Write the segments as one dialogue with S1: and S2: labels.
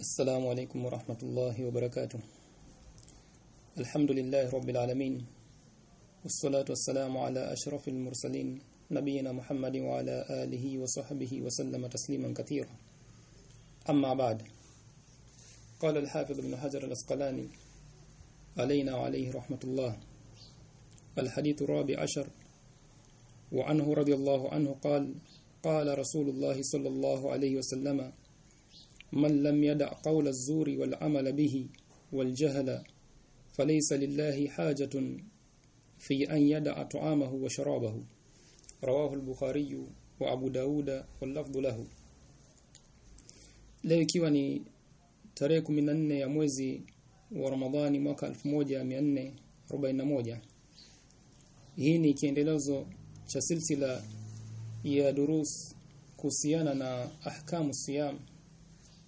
S1: السلام عليكم ورحمة الله وبركاته. الحمد لله رب العالمين والصلاة والسلام على أشرف المرسلين نبينا محمد وعلى آله وصحبه وسلم تسليما كثيرا. أما بعد قال الحافظ ابن حجر الأسقلاني علينا وعليه رحمة الله الحديث الرابع عشر وعنه رضي الله عنه قال قال رسول الله صلى الله عليه وسلم من لم يدع قول الزور والعمل به والجهل فليس لله حاجة في أن يدع طعامه وشرابه رواه البخاري وأبو داود واللفظ له leo ikiwa ni tarehe 14 ya mwezi wa Ramadhani mwaka 1441 hii ni kiendelezo cha silsila ya durus kuhusiana na ahkamu siyam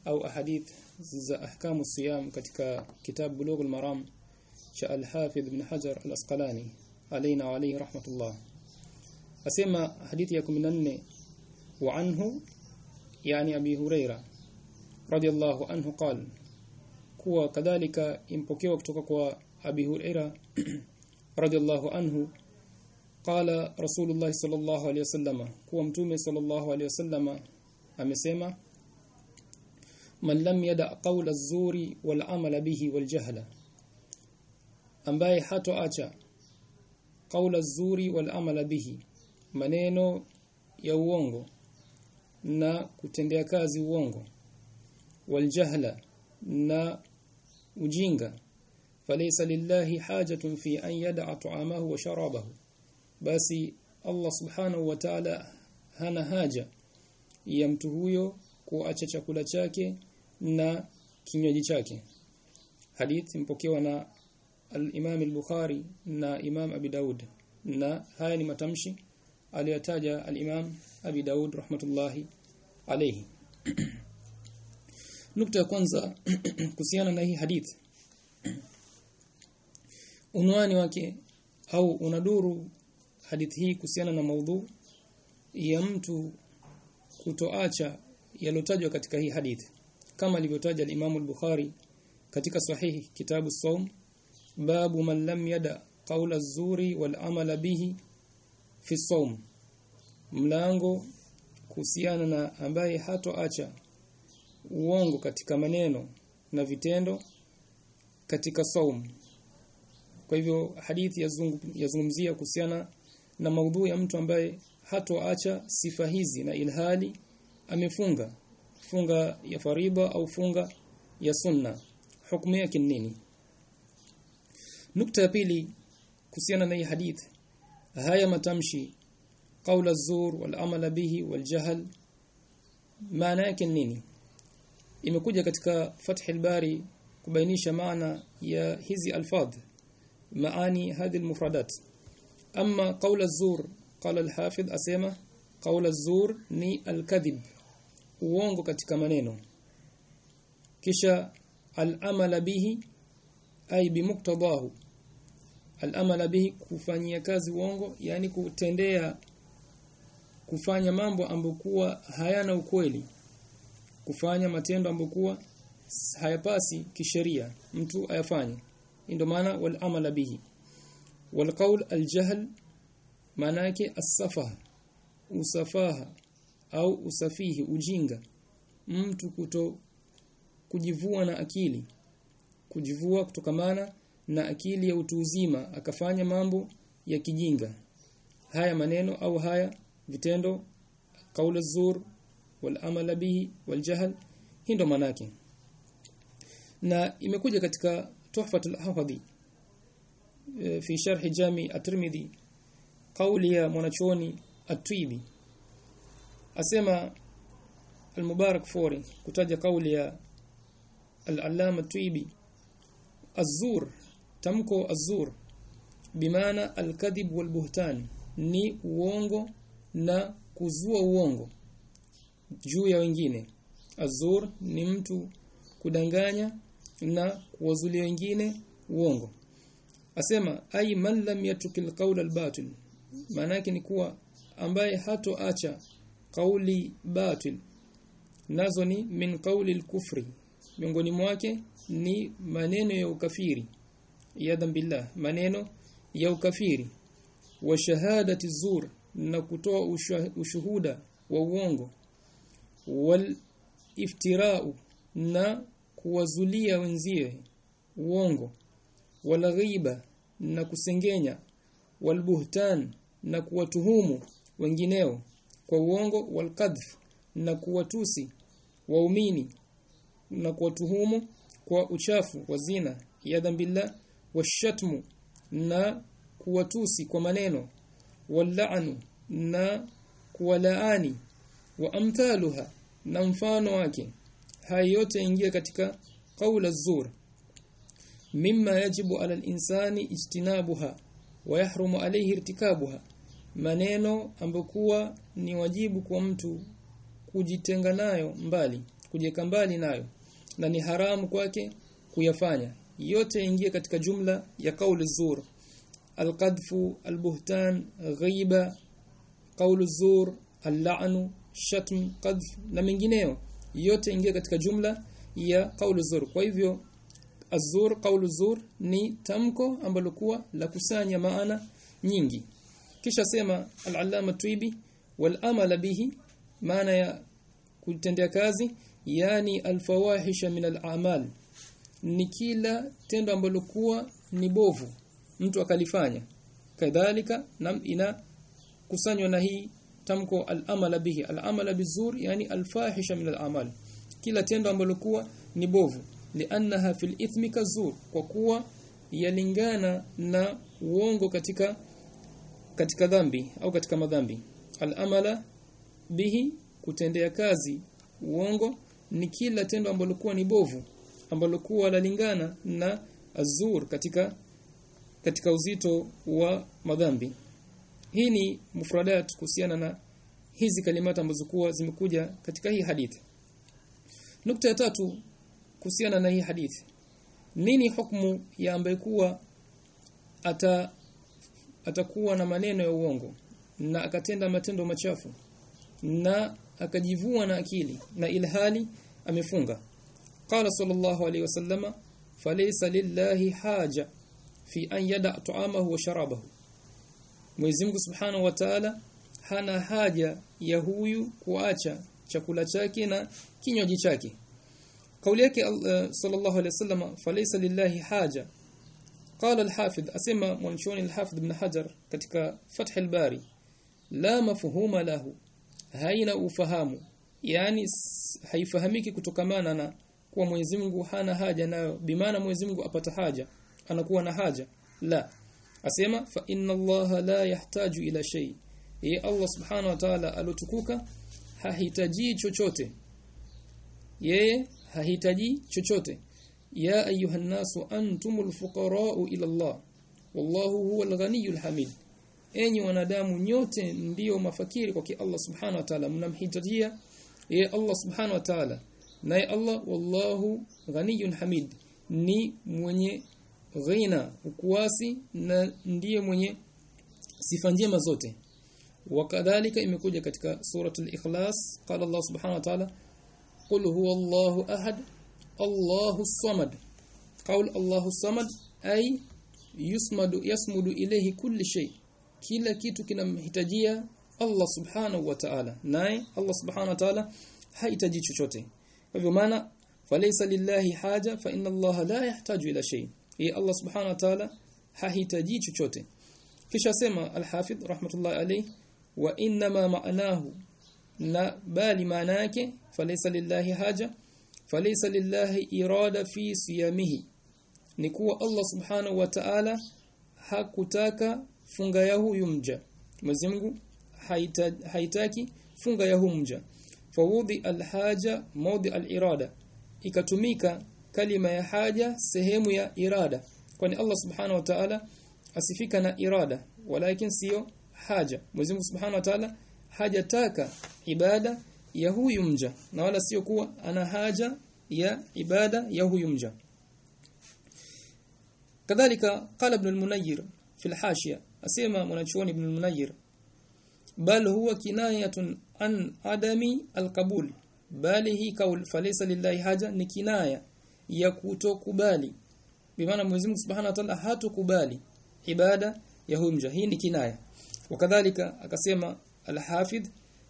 S1: au ahadith za ahkamu siyam katika kitabu Bulughul Maram cha Al-Hafidh Ibn Hajar Al-Asqalani alaina wa alayhi rahmatullah. Asema hadithi ya 14 wa anhu yani Abi Huraira radiyallahu anhu qala kuwa kadhalika impokewa kutoka kwa Abi Huraira radiyallahu anhu qala Rasulullah sallallahu alayhi wasallam kuwa mtume sallallahu alayhi wasallam amesema yada qawla az-zuri wal amala bihi wal jahla ambaye hatoacha qawla az-zuri wal amala bihi maneno ya uongo na kutendea kazi uongo wal jahla na ujinga falaysa lillahi hajatun fi an yada'a ta'amahu wa sharabahu basi Allah subhanahu wa ta'ala hana haja ya mtu huyo kuacha chakula chake na kinywaji chake. Hadithi mpokewa na al-Imam al-Bukhari na Imam Abi Daud. Na haya ni matamshi aliyotaja al-Imam Abi Daud rahmatullahi alayhi. Nukta ya kwanza kuhusiana na hii hadithi. Unwani wake au unaduru hadithi hii kuhusiana na maudhu ya mtu kutoacha yalotajwa katika hii hadithi kama alivyotaja al-Imam al-Bukhari katika sahihi kitabu saum babu man lam yada qawla az-zuri wal amala bihi fi saum mlango kuhusiana na ambaye hatoacha uongo katika maneno na vitendo katika saum kwa hivyo hadithi yazungumzia kuhusiana na maudhui ya mtu ambaye hatoacha sifa hizi na ilhali amefunga funga ya fariba au funga ya sunna hukumu yake nini nukta ya pili kuhusiana na hii hadithi haya matamshi qaula zur wal amala bihi wal jahl maana yake nini imekuja katika fath al-bari kubainisha maana ya hizi alfadh maani hadhi al-mufradat amma qaula zur qala al-hafidh asema qaula zur ni al-kadhib uongo katika maneno. Kisha al-amala bihi ay bimuktadahu al-amala bihi kufanyia kazi uongo yani kutendea kufanya mambo ambokuwa hayana ukweli. Kufanya matendo ambokuwa hayapasi kisheria mtu ayafanye. Ndio maana wal amala bihi. Wal qawl al jahl maana yake as-safaha. Usafaha au usafihi ujinga. Mtu kuto kujivua na akili. Kujivua kutokamana na akili ya utu uzima akafanya mambo ya kijinga. Haya maneno au haya vitendo kaula zur wal bihi wal jahl hindo manake na imekuja katika tuhfatul hafadhi e, fi sharh jami at-tirmidhi kauli ya mwanachuoni at-twibi asema al-mubarak fori kutaja kauli ya al-allama Tuibi azur tamko Azzur bimaana al-kadhib wal-buhtan ni uongo na kuzua uongo juu ya wengine. Azur ni mtu kudanganya na kuwazulia wengine uongo. Asema ay man lam yatukil qawl albatil maana yake ni kuwa ambaye hatoacha kauli batil. Nazo ni min qawli al-kufri miongoni mwake ni maneno ya ukafiri. Yadhan billah maneno ya ukafiri. Wa shahadati zur na kutoa ushuhuda wa uongo. Wal iftirau na kuwazulia wenzie uongo. Wal ghiba na kusengenya. Wal buhtan na kuwatuhumu wengineo kwa uongo walqadh na kuwatusi waumini na kuwatuhumu kwa uchafu wa zina ya billah washatmu na kuwatusi kwa maneno walla'nu na kuwalaani wa amthaluha na mfano wake. Haya yote ingia katika qaula zur mimma yajibu ala al-insani ijtinabuha wa yahrumu alayhi irtikabuha maneno ambokuwa ni wajibu kwa mtu kujitenga nayo mbali kujeka mbali nayo na ni haramu kwake kuyafanya. Yote ingia katika jumla ya kauli zur. Alqadfu albuhtan ghiba qaulu zur al-la'nu shatm qadf na mengineyo yote ingia katika jumla ya kauli zur. Kwa hivyo azur kaulu zur ni tamko ambalo kuwa la kusanya maana nyingi kisha sema al-allama tuibi wal bihi maana ya kutendea kazi yani alfawahisha min al-amal. Ni kila tendo ambalo kuwa ni bovu mtu akalifanya. Kadhalika nam ina kusanywa na hii tamko al-amala bihi. Al-amala bizur yani al-fahisha min al-amal. Kila tendo ambalo kuwa ni bovu. Liannaha fil ithmi kazur kwa kuwa yalingana na uongo katika katika dhambi au katika madhambi. Al-amala bihi kutendea kazi uongo ni kila tendo ambalo ni bovu ambalo kuwa lalingana na azur katika katika uzito wa madhambi. Hii ni mufradat kuhusiana na hizi kalimata ambazo kuwa zimekuja katika hii hadithi nukta ya tatu kuhusiana na hii hadithi nini hukumu ya ambaye kuwa ata atakuwa na maneno ya uongo na akatenda matendo machafu na akajivua na akili na ilhali amefunga. Qala sallallahu alayhi wasallama falaysa lillahi haja fi an yada ta'amahu wa sharabahu. Mwenyezi Mungu Subhanahu wa Ta'ala hana haja ya huyu kuacha chakula chake na kinywaji chake. Kauli yake uh, sallallahu alayhi wasallama falaysa lillahi haja qala al-hafidh asema mwanchoni al-hafidh ibn hajar katika fath al-bari la mafhuma lahu haina ufahamu yani haifahamiki kutokamana na kuwa Mwenyezi Mungu hana haja nayo bimaana Mwenyezi Mungu apata haja anakuwa na haja la. Asema fa inna Allah la yahtaju ila shay. Ye Allah subhanahu wa ta'ala alotukuka hahitaji chochote. Yeye hahitaji chochote ya ayuhan الناس antumul الفقراء ila الله. والله هو الغني الحميد. Enyi wanadamu nyote ndiyo mafakiri kwa Allah subhanahu wa ta'ala. Mnamhitajia ye Allah subhanahu wa ta'ala. Naye Allah wallahu ghaniyun hamid. Ni mwenye ghina ukuasi na ndiye mwenye sifa njema zote. Wakadhalika imekuja katika suratul ikhlas. Qala Allah subhanahu wa ta'ala qul huwallahu ahad الله الصمد. قول الله الصمد أي يصمد يصمد إليه كل شيء. كلا كيتو كنا محتاجية الله سبحانه وتعالى. ناي الله سبحانه وتعالى هيتاجي شوتي فبمعنى فليس لله حاجة فإن الله لا يحتاج إلى شيء. هي الله سبحانه وتعالى هيتاجي شوتي في شاسمة الحافظ رحمة الله عليه وإنما معناه لا بال معناك فليس لله حاجة falaysa lillahi irada fi siyamihi. Ni kuwa Allah subhanahu wa ta'ala hakutaka funga ya huyu mja. Mwenyezi haitaki funga ya huyu mja. Fawudi alhaja mawdi alirada. Ikatumika kalima ya haja sehemu ya irada. Kwani Allah subhanahu wa ta'ala asifika na irada walakin sio haja. Mwenyezi Mungu subhanahu wa ta'ala hajataka ibada ya huyu mja na wala sio kuwa ana haja ya ibada ya huyu mja kadhalika qala ibn al-munayyir fi al-hashiya asema mwanachuoni ibn al-munayyir bal huwa kinayatun an adami al-qabul. Bali hi kaul falaysa lillahi haja ni kinaya ya kutokubali. Bimaana Mwenyezi Mungu Subhanahu wa Ta'ala hatukubali ibada ya huyu mja hii ni kinaya. Wakadhalika akasema al-Hafidh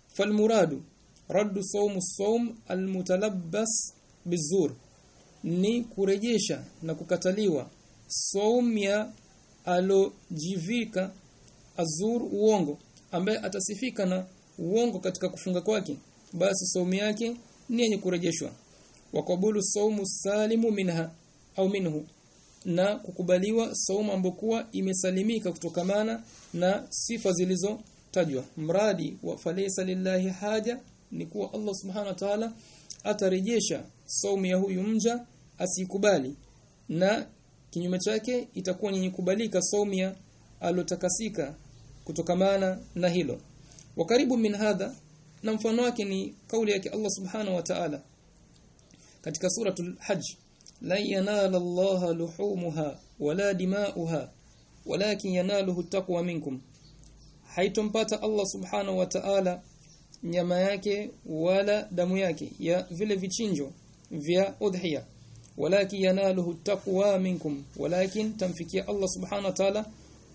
S1: falmuradu raddu صوم الصوم almutalabbas bizur. Ni kurejesha na kukataliwa saum ya alojivika azur uongo ambaye atasifika na uongo katika kufunga kwake. Basi saumu yake ni yenye kurejeshwa. Wakabulu saumu salimu minha au minhu. Na kukubaliwa saumu ambokuwa imesalimika kutokamana na sifa zilizotajwa. Mradi wa falesa lillahi haja ni kuwa Allah subhanahu wa ta'ala atarejesha saumu ya huyu mja asikubali. Na kinyume chake itakuwa ni kubalika saumu ya alotakasika kutokamana na hilo. Wa karibu min hadha na mfano wake ni kauli yake Allah subhanahu wa ta'ala katika suratul hajj. La yanala Allah luhumuha wala dima'uha walakin yanaluhu taqwa minkum. Haitompata Allah subhanahu wa ta'ala nyama yake wala damu yake ya vile vichinjo vya udhiya. Walakin yanaluhu taqwa minkum walakin tamfikia Allah subhanahu wa ta'ala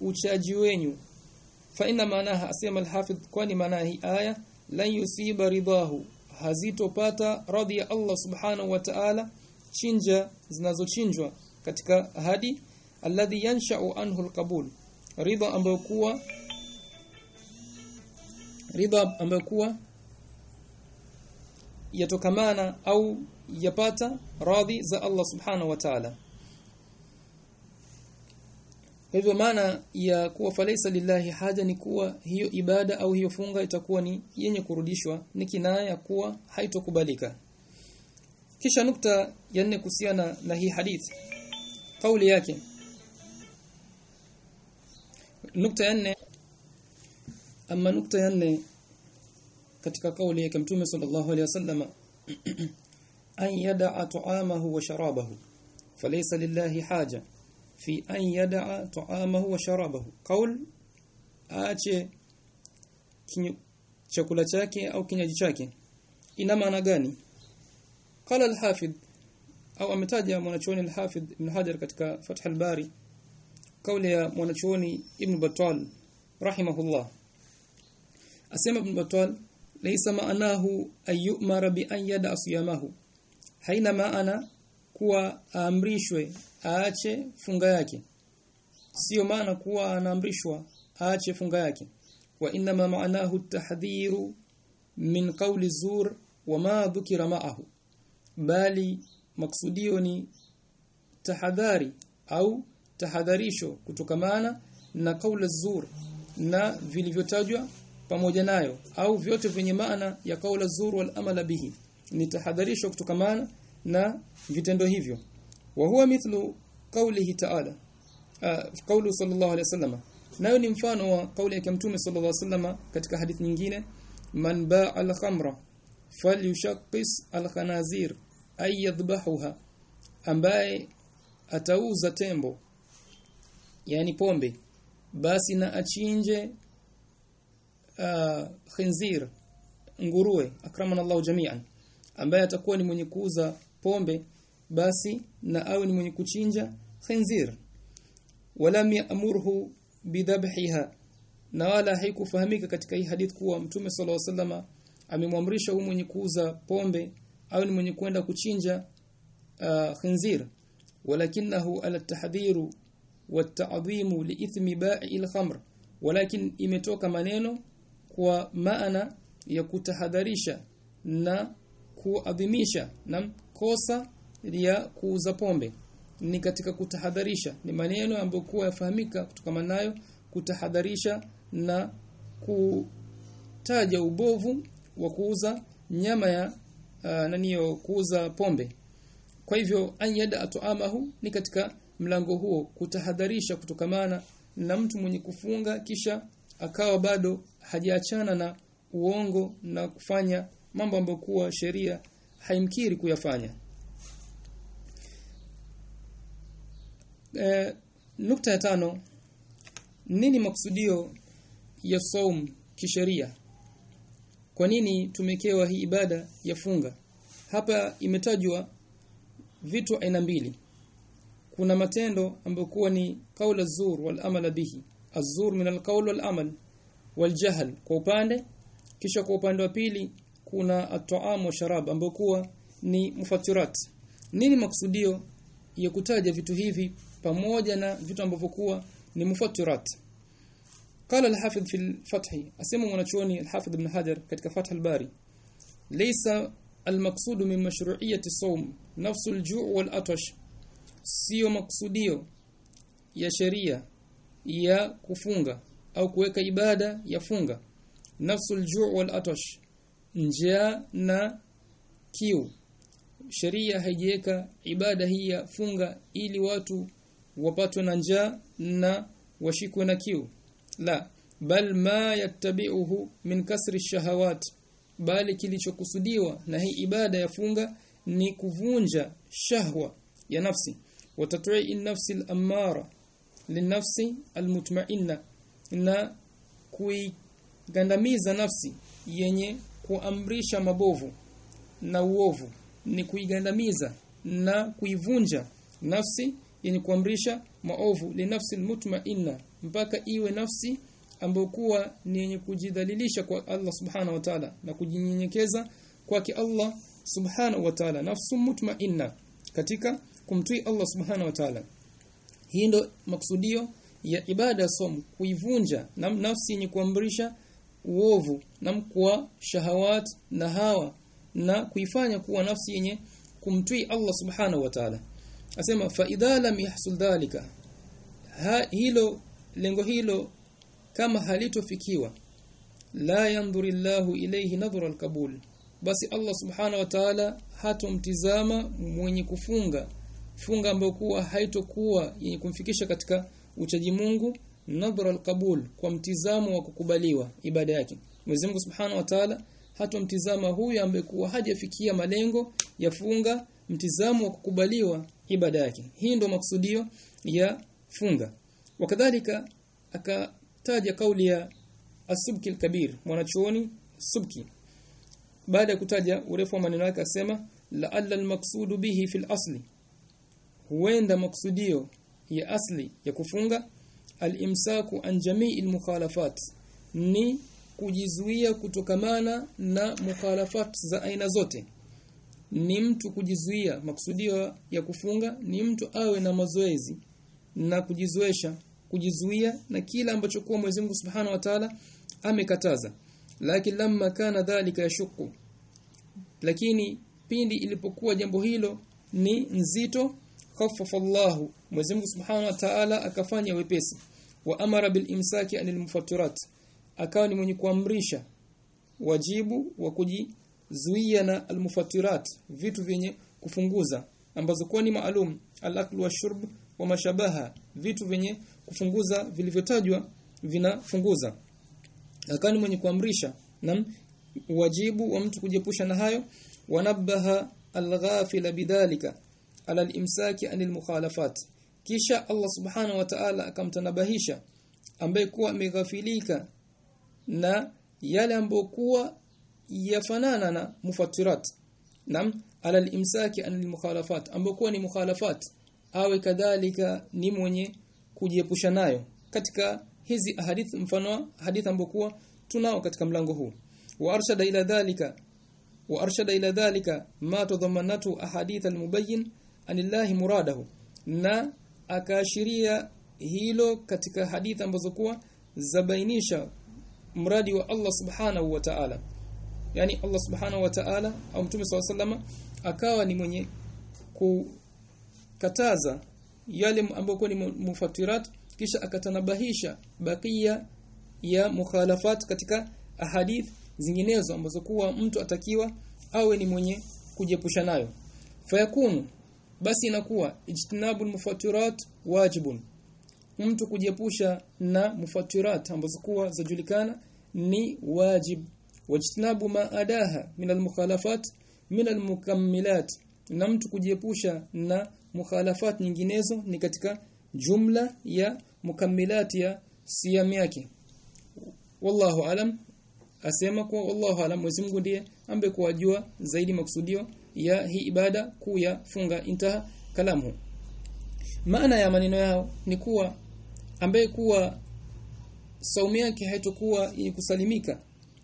S1: uchaji wenyu. Fa inna maanaha asema al-hafidh kwani maana hii aya lan yusiba ridahu hazitopata radhi ya Allah subhanahu wa ta'ala chinja zinazochinjwa katika hadi alladhi yansha'u anhu al-qabul ridha ambayo kuwa ridha ambayo kuwa yatokamana au yapata radhi za Allah subhana wa ta'ala. Kwa hivyo maana ya kuwa falaisa lillahi haja ni kuwa hiyo ibada au hiyo funga itakuwa ni yenye kurudishwa ni kinaya kuwa haitokubalika. Kisha nukta ya nne kuhusiana na hii hadithi. Kauli yake. Nukta ya nne ama nukta ya nne katika kauli yake mtume sallallahu alaihi wasallam an yada'a ta'amahu wa sharabahu falaysa lillahi haja fi an yada'a ta'amahu wa sharabahu qaul aache chakula chake au kinywaji chake ina maana gani qala al-hafidh au ametaja mwanachuoni al-hafidh ibn hajar katika fath al-bari kauli ya mwanachuoni ibn battal rahimahullah asema ibn battal laysa maanahu ayyumara bi an yada haina maana kuwa aamrishwe aache funga yake. Sio maana kuwa anaamrishwa aache funga yake. Wa inma maanahu tahdhiru min qawli zur wa ma dhukira ma'ahu. Bali maksudio ni tahadhari au tahadharisho kutokamana na kaula zur na vilivyotajwa pamoja nayo au vyote vyenye maana ya kaula zuru wal amala bihi. Nitahadharishwa kutokamana na vitendo hivyo. Wa huwa mithlu qawlihi ta'ala qawlu sallallahu alayhi wasallam nayo ni mfano wa kauli ya mtume sallallahu alayhi wasallam katika hadithi nyingine man ba'a al-khamra falyushaqqis al-khanazir ay yadhbahuha. Ambaye atauza tembo yani pombe basi na achinje uh, khinzir nguruwe akramana Allahu jami'an ambaye atakuwa ni mwenye kuuza pombe basi na awe ni mwenye kuchinja khinzir. Walam ya'murhu bidhabhiha na wala haikufahamika katika hii hadith kuwa mtume sallallahu alaihi wasallama amemwamrisha huyu mwenye kuuza pombe au ni mwenye kwenda kuchinja uh, khinzir. Walakinahu ala tahdhiru watadhimu liithmi ba'i al-khamr walakin imetoka maneno kwa maana ya kutahadharisha na kuadhimisha na kosa ya kuuza pombe. Ni katika kutahadharisha. Ni maneno ambayo kwa yafahamika kutokana nayo kutahadharisha na kutaja ubovu wa kuuza nyama ya uh, naniyo kuuza pombe. Kwa hivyo anyada atoamahu ni katika mlango huo kutahadharisha kutokamana na mtu mwenye kufunga kisha akawa bado hajaachana na uongo na kufanya mambo ambayo kuwa sheria haimkiri kuyafanya. E, nukta ya tano nini maksudio ya saum kisheria? Kwa nini tumekewa hii ibada ya funga? Hapa imetajwa vitu aina mbili. Kuna matendo ambayo kuwa ni kaula az-zur wal amala bihi az-zur min al-qawl wal amal wal jahl kwa upande kisha kwa upande wa pili kuna at-ta'am wa sharab ambayo kuwa ni mufattirat nini maksudio ya kutaja vitu hivi pamoja na vitu ambavyo kuwa ni mufattirat قال الحافظ في الفتح اسمه mwanachuoni الحافظ ابن حجر katika Fath al-Bari laysa المقصود من مشروعية الصوم نفس الجوع والعطش sio maksudio ya sheria ya kufunga au kuweka ibada ya funga. Nafsul ju' wal atash njaa na kiu. Sheria haijiweka ibada hii ya funga ili watu wapatwe na njaa na washikwe na kiu. La bal ma yattabi'uhu min kasri shahawat. Bali kilichokusudiwa na hii ibada ya funga ni kuvunja shahwa ya nafsi. Watatui nafsi al-ammara linafsi almutmainna na kuigandamiza nafsi yenye kuamrisha mabovu na uovu. Ni kuigandamiza na kuivunja nafsi yenye kuamrisha maovu. Linafsi almutmainna mpaka iwe nafsi ambayo kuwa ni yenye kujidhalilisha kwa Allah subhana wa ta'ala na kujinyenyekeza kwake Allah subhanahu wa ta'ala. Nafsu mutmainna katika kumtii Allah subhana wa ta'ala hii ndo maksudio ya ibada somo kuivunja na nafsi yenye kuamrisha uovu na kwa shahawat na hawa na kuifanya kuwa nafsi yenye kumtii Allah subhanahu wa ta'ala. Asema fa idha lam yahsul dhalika ha, hilo lengo hilo kama halitofikiwa la yandurillahu ilayhi nadhra alqabul basi Allah subhanahu wa ta'ala hatomtizama mwenye kufunga funga ambayo kuwa haitokuwa yenye kumfikisha katika uchaji Mungu nadhra alqabul kwa mtizamo wa kukubaliwa ibada yake. Mwenyezi Mungu Subhanahu wa Ta'ala hatomtizama huyu ambaye kuwa hajafikia malengo ya funga mtizamo wa kukubaliwa ibada yake. Hii ndo maksudio ya funga. Wakadhalika akataja kauli ya asubki alkabir mwanachuoni subki. Baada ya kutaja urefu wa maneno yake asema la'alla almaqsudu bihi fil asli huenda maksudio ya asli ya kufunga alimsaku an jami'i al-mukhalafat ni kujizuia kutokamana na mukhalafat za aina zote. Ni mtu kujizuia maksudio ya kufunga ni mtu awe na mazoezi na kujizoesha kujizuia na kila ambacho kwa Mwenyezi Mungu Subhanahu wa Ta'ala amekataza. Lakini lamma kana dhalika yashuku lakini pindi ilipokuwa jambo hilo ni nzito khaffafa Allahu Mwenyezi Mungu Subhanahu wa Ta'ala akafanya wepesi. Wa amara bil imsaki anil mufatturat akawa ni mwenye kuamrisha wajibu wa kujizuia na al mufatturat vitu vyenye kufunguza ambazo kwa ni maalum al-aklu wa shurb wa mashabaha vitu vyenye kufunguza vilivyotajwa vinafunguza. Akawa ni mwenye kuamrisha na wajibu wa mtu kujiepusha na hayo. Wanabaha al-ghafila bidhalika ala al-imsaki anil mukhalafat. Kisha Allah subhanahu wa ta'ala akamtanabahisha ambaye kuwa ameghafilika na yale ambokuwa yafanana na mufattirat. Nam ala al-imsaki anil mukhalafat ambayo kuwa ni mukhalafat awe kadhalika ni mwenye kujiepusha nayo. Katika hizi ahadith mfano hadith ambokuwa tunao katika mlango huu. Wa arshada ila dhalika wa arshada ila dhalika ma tadhammanatu ahadith al-mubayyin anillahi muradahu na akaashiria hilo katika hadithi ambazo kuwa zabainisha mradi wa Allah subhanahu wa ta'ala. Yani Allah subhanahu wa ta'ala au mtume SAW akawa ni mwenye kukataza yale ambayo ni mufatirat kisha akatanabahisha bakia ya mukhalafat katika ahadith zinginezo ambazo kuwa mtu atakiwa awe ni mwenye kujiepusha nayo. Fayakunu basi inakuwa ijtinabul mufatirat wajibun. Mtu kujiepusha na mufatirat ambazo kuwa zajulikana ni wajib. Wajtinabu ma adaha min almukhalafat min almukammilat na mtu kujiepusha na mukhalafat nyinginezo ni katika jumla ya mukammilat ya siyam yake. Wallahu alam asema kwa wallahu alam Mwenyezi Mungu ndiye ambaye kuwajua zaidi maksudio ya hii ibada kuu ya funga intaha kalamu. Maana ya maneno yao ni kuwa ambaye kuwa saumu yake haitakuwa kusalimika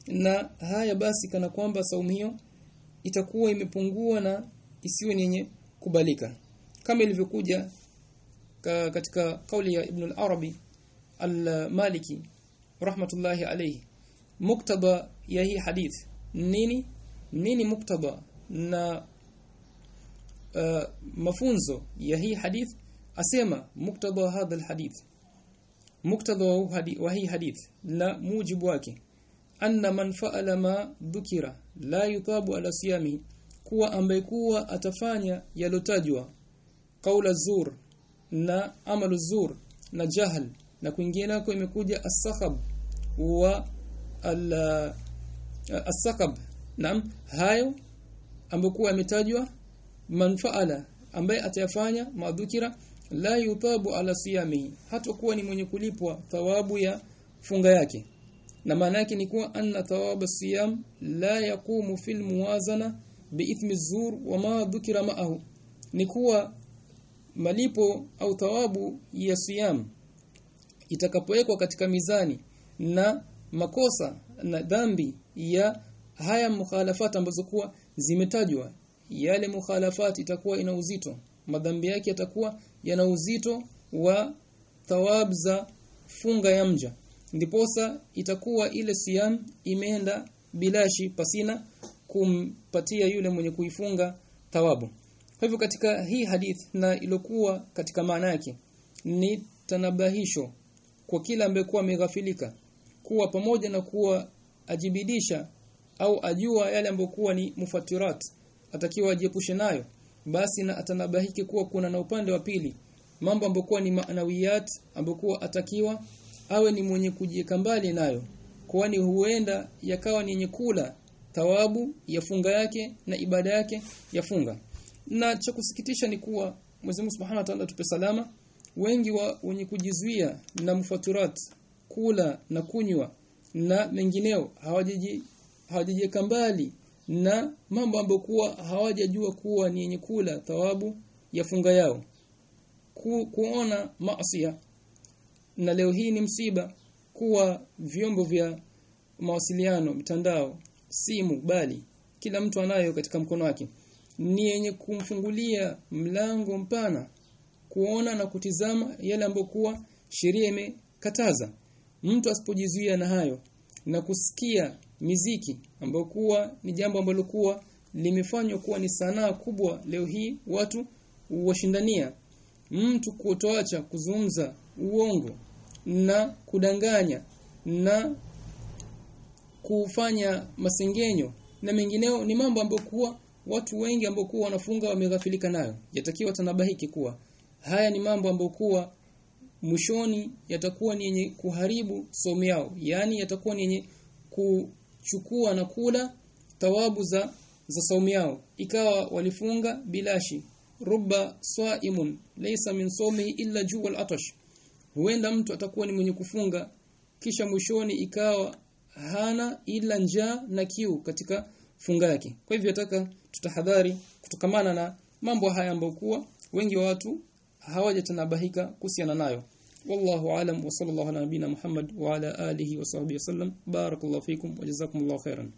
S1: na haya basi kana kwamba saumu hiyo itakuwa imepungua na isiwe yenye kubalika. Kama ilivyokuja ka, katika kauli ya Ibn al-Arabi al-Maliki rahmatullahi alayhi muktaba ya hii hadith. Nini? Nini muktaba na uh, mafunzo ya hii hadith asema muktaba hadha alhadith muktaba wa hii hadith la mujibu wake anna man fa'ala ma dhukira la yutabu ala siyami kuwa ambaye kuwa atafanya yalotajwa qaula zur na amalu zur na jahal na kwingineko imekuja as-sakhab wa al-sakab naam hayo ambayo ametajwa manfaala ambaye atayafanya madhukira la yutabu ala siyami hatakuwa ni mwenye kulipwa thawabu ya funga yake. Na maana yake ni kuwa anna thawabu siyam la yaqumu fil muwazana biithmi zur wa ma dhukira ma'ahu. Ni kuwa malipo au thawabu ya siyam itakapowekwa katika mizani na makosa na dhambi ya haya mukhalafati ambazo kuwa zimetajwa. Yale mukhalafati itakuwa ina uzito. Madhambi yake yatakuwa yana uzito wa thawab za funga ya mja. Ndiposa itakuwa ile siam imeenda bilashi pasina kumpatia yule mwenye kuifunga thawabu. Kwa hivyo katika hii hadith na ilokuwa katika maana yake ni tanabahisho kwa kila ambaye kuwa ameghafilika kuwa pamoja na kuwa ajibidisha au ajua yale ambayo kuwa ni mufatirat atakiwa ajiepushe nayo basi na atanabahiki kuwa kuna na upande wa pili. Mambo ambayo kuwa ni maanawiyat ambayo kuwa atakiwa awe ni mwenye kujieka mbali nayo. Kwani huenda yakawa ni yenye kula thawabu ya funga yake na ibada yake ya funga. Na cha kusikitisha ni kuwa Mwenyezi Mungu Subhanahu wa Ta'ala tupe salama. Wengi wa wenye kujizuia na mufaturat kula na kunywa na mengineo hawajiji hawajijieka mbali na mambo ambayo kuwa hawajajua kuwa ni yenye kula thawabu ya funga yao. Ku, kuona maasiya. Na leo hii ni msiba kuwa vyombo vya mawasiliano mtandao simu bali kila mtu anayo katika mkono wake. Ni yenye kumfungulia mlango mpana kuona na kutizama yale ambayo kuwa sheria imekataza. Mtu asipojizuia na hayo na kusikia miziki ambayo kuwa ni jambo ambalo kuwa limefanywa kuwa ni sanaa kubwa leo hii watu washindania mtu kutoacha kuzungumza uongo na kudanganya na kufanya masengenyo na mengineo ni mambo ambayo kuwa watu wengi ambao kuwa wanafunga wameghafilika nayo. Yatakiwa tanabahiki kuwa haya ni mambo ambayo kuwa mwishoni yatakuwa ni yenye kuharibu somo yao. Yani yatakuwa ni yenye kuchukua na kula tawabu za za saumu yao. Ikawa walifunga bilashi. Ruba swaimun laysa min sawmihi illa juu al-atash huenda mtu atakuwa ni mwenye kufunga kisha mwishoni ikawa hana ila njaa na kiu katika funga yake. Kwa hivyo nataka tutahadhari kutokamana na mambo haya ambayo kuwa wengi wa watu hawajatanabahika kuhusiana nayo wallahu alam wa sallallahu ala nabina muhammad wa ala alihi wa sahbihi wasallam barakallahu fikum wa jazakumullahu khairan